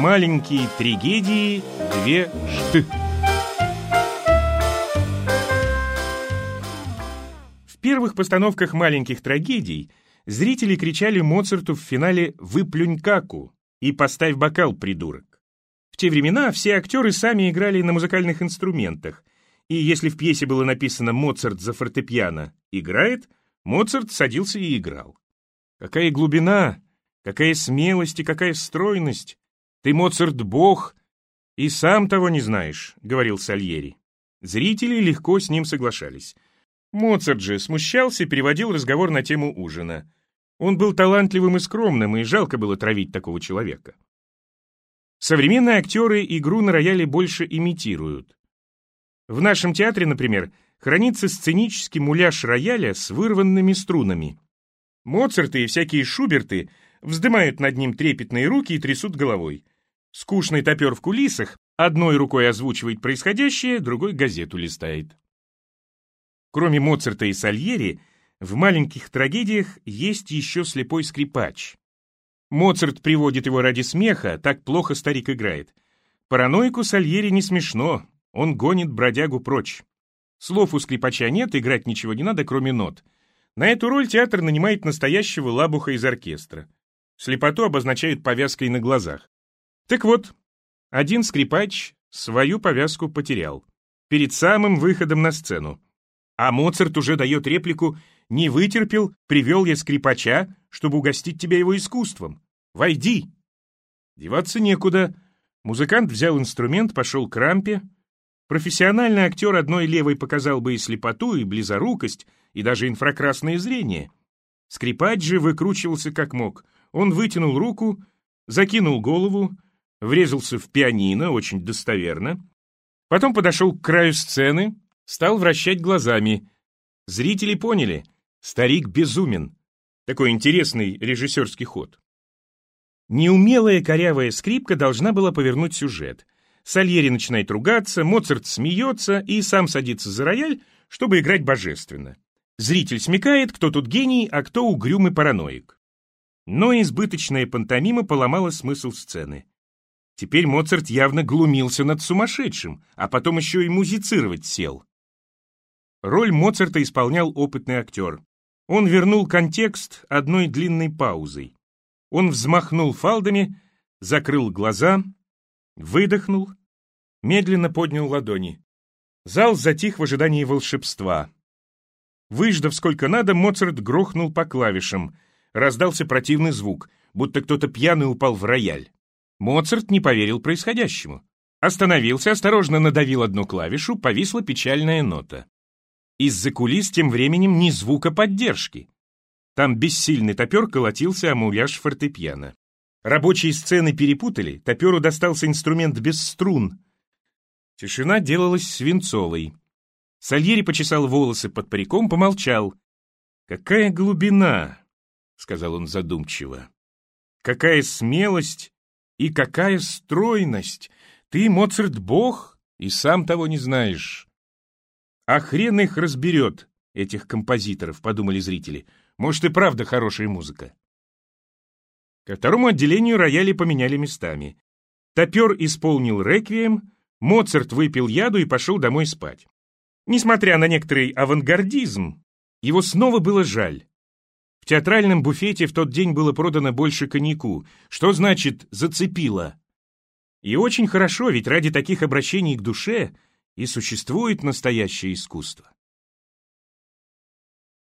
Маленькие трагедии, две жды. В первых постановках маленьких трагедий зрители кричали Моцарту в финале «Выплюнь каку» и «Поставь бокал, придурок». В те времена все актеры сами играли на музыкальных инструментах, и если в пьесе было написано «Моцарт за фортепиано играет», Моцарт садился и играл. Какая глубина, какая смелость и какая стройность! Ты, Моцарт, бог, и сам того не знаешь, — говорил Сальери. Зрители легко с ним соглашались. Моцарт же смущался и переводил разговор на тему ужина. Он был талантливым и скромным, и жалко было травить такого человека. Современные актеры игру на рояле больше имитируют. В нашем театре, например, хранится сценический муляж рояля с вырванными струнами. Моцарты и всякие Шуберты вздымают над ним трепетные руки и трясут головой. Скучный топер в кулисах одной рукой озвучивает происходящее, другой газету листает. Кроме Моцарта и Сальери, в маленьких трагедиях есть еще слепой скрипач. Моцарт приводит его ради смеха, так плохо старик играет. Параноику Сальери не смешно, он гонит бродягу прочь. Слов у скрипача нет, играть ничего не надо, кроме нот. На эту роль театр нанимает настоящего лабуха из оркестра. Слепоту обозначают повязкой на глазах. Так вот, один скрипач свою повязку потерял. Перед самым выходом на сцену. А Моцарт уже дает реплику «Не вытерпел, привел я скрипача, чтобы угостить тебя его искусством. Войди!» Деваться некуда. Музыкант взял инструмент, пошел к рампе. Профессиональный актер одной левой показал бы и слепоту, и близорукость, и даже инфракрасное зрение. Скрипач же выкручивался как мог. Он вытянул руку, закинул голову, врезался в пианино, очень достоверно. Потом подошел к краю сцены, стал вращать глазами. Зрители поняли, старик безумен. Такой интересный режиссерский ход. Неумелая корявая скрипка должна была повернуть сюжет. Сальери начинает ругаться, Моцарт смеется и сам садится за рояль, чтобы играть божественно. Зритель смекает, кто тут гений, а кто угрюмый параноик. Но избыточная пантомима поломала смысл сцены. Теперь Моцарт явно глумился над сумасшедшим, а потом еще и музицировать сел. Роль Моцарта исполнял опытный актер. Он вернул контекст одной длинной паузой. Он взмахнул фалдами, закрыл глаза, выдохнул, медленно поднял ладони. Зал затих в ожидании волшебства. Выждав сколько надо, Моцарт грохнул по клавишам. Раздался противный звук, будто кто-то пьяный упал в рояль. Моцарт не поверил происходящему. Остановился, осторожно надавил одну клавишу, повисла печальная нота. Из-за кулис тем временем ни звука поддержки. Там бессильный топер колотился о муляж фортепиано. Рабочие сцены перепутали, топеру достался инструмент без струн. Тишина делалась свинцовой. Сальери почесал волосы под париком, помолчал. «Какая глубина!» — сказал он задумчиво. «Какая смелость и какая стройность! Ты, Моцарт, бог, и сам того не знаешь. «А хрен их разберет, этих композиторов», — подумали зрители. «Может, и правда хорошая музыка». Ко второму отделению рояли поменяли местами. Топер исполнил реквием, Моцарт выпил яду и пошел домой спать. Несмотря на некоторый авангардизм, его снова было жаль. В театральном буфете в тот день было продано больше коньяку. Что значит «зацепило»? И очень хорошо, ведь ради таких обращений к душе и существует настоящее искусство.